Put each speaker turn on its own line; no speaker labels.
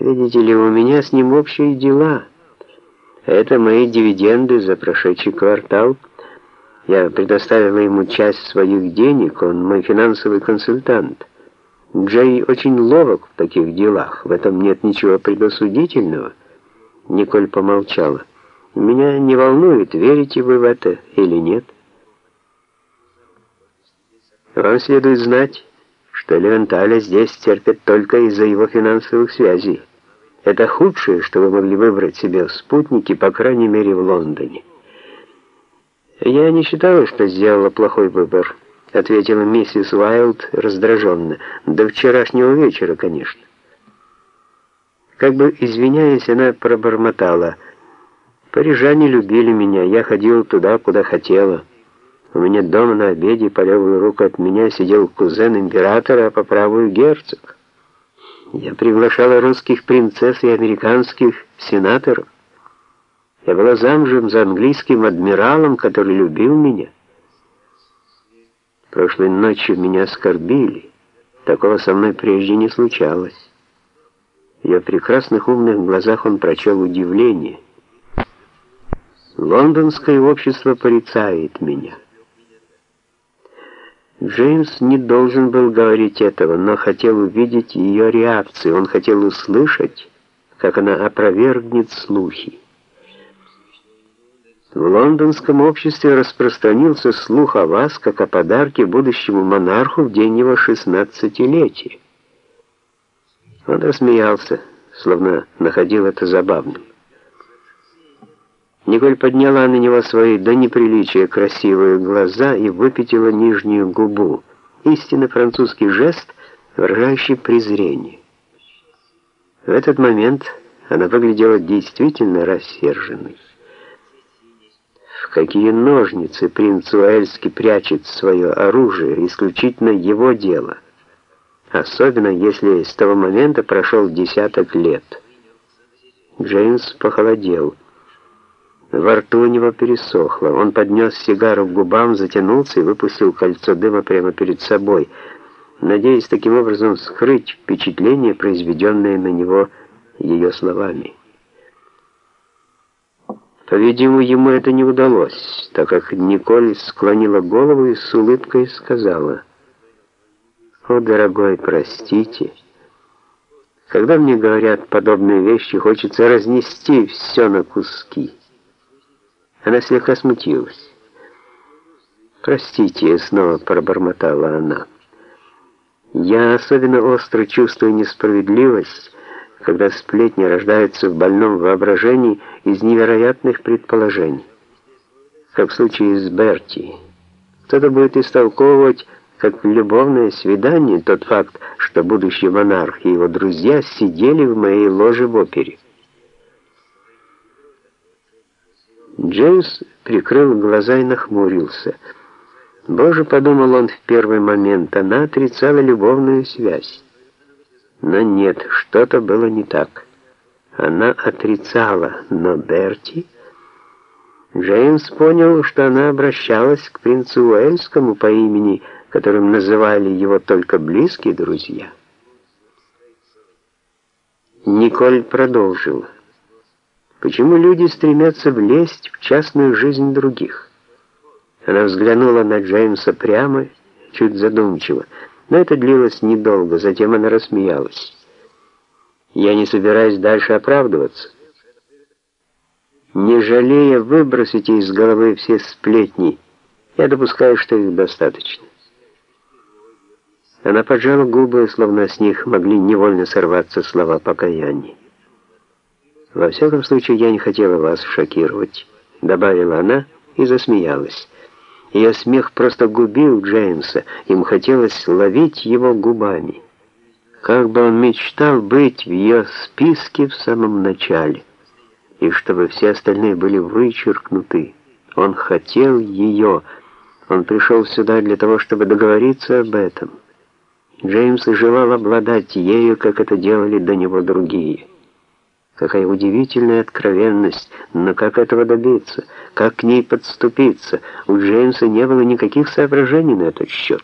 Видите ли, у меня с ним общие дела. Это мои дивиденды за прошедший квартал. Я предоставила ему часть своих денег, он мой финансовый консультант. Джей очень ловок в таких делах, в этом нет ничего предосудительного. Николь помолчала. Меня не волнует, верите вы в это или нет. Вам следует знать, что Левенталя здесь терпит только из-за его финансовых связей. Это худшее, что вы могли выбрать себе в спутнике, по крайней мере, в Лондоне. «Я не считала, что сделала плохой выбор», — ответила миссис Уайлд раздраженно. «До вчерашнего вечера, конечно». Как бы извиняясь, она пробормотала. «Парижане любили меня, я ходила туда, куда хотела». У меня дома на обеде по левую руку от меня сидел кузен императора, а по правую герцог. Я приглашала русских принцесс и американских сенаторов. Я была замужем за английским адмиралом, который любил меня. Прошлой ночью меня оскорбили. Такого со мной прежде не случалось. В ее прекрасных умных глазах он прочел удивление. Лондонское общество порицает меня. Джеймс не должен был говорить этого, но хотел увидеть ее реакцию. Он хотел услышать, как она опровергнет слухи. В лондонском обществе распространился слух о вас, как о подарке будущему монарху в день его шестнадцатилетия. Он рассмеялся, словно находил это забавным. Николь подняла на него свои до неприличия красивые глаза и выпятила нижнюю губу. Истинно французский жест, выражающий презрение. В этот момент она выглядела действительно рассерженной. В какие ножницы принц Уэльский прячет свое оружие, исключительно его дело. Особенно, если с того момента прошел десяток лет. Джеймс похолодел. Во рту у него пересохло. Он поднес сигару к губам, затянулся и выпустил кольцо дыма прямо перед собой, надеясь таким образом скрыть впечатление, произведенное на него ее словами. По-видимому, ему это не удалось, так как Николь склонила голову и с улыбкой сказала, «О, дорогой, простите, когда мне говорят подобные вещи, хочется разнести все на куски». Она слегка смутилась. «Простите», — снова пробормотала она. «Я особенно остро чувствую несправедливость, когда сплетни рождаются в больном воображении из невероятных предположений, как в случае с Берти. Кто-то будет истолковывать как любовное свидание тот факт, что будущий монарх и его друзья сидели в моей ложе в опере. Джеймс прикрыл глаза и нахмурился. Боже, подумал он в первый момент, она отрицала любовную связь. Но нет, что-то было не так. Она отрицала, но Берти... Джеймс понял, что она обращалась к принцу Уэльскому по имени, которым называли его только близкие друзья. Николь продолжила. Почему люди стремятся влезть в частную жизнь других? Она взглянула на Джеймса прямо, чуть задумчиво, но это длилось недолго, затем она рассмеялась. Я не собираюсь дальше оправдываться. Не жалея, выбросите из головы все сплетни. Я допускаю, что их достаточно. Она поджала губы, словно с них могли невольно сорваться слова покаяния. «Во всяком случае, я не хотела вас шокировать», — добавила она и засмеялась. Ее смех просто губил Джеймса, ему хотелось ловить его губами. Как бы он мечтал быть в ее списке в самом начале, и чтобы все остальные были вычеркнуты. Он хотел ее, он пришел сюда для того, чтобы договориться об этом. Джеймс желал обладать ею, как это делали до него другие. Какая удивительная откровенность, но как этого добиться? Как к ней подступиться? У Джеймса не было никаких соображений на этот счет.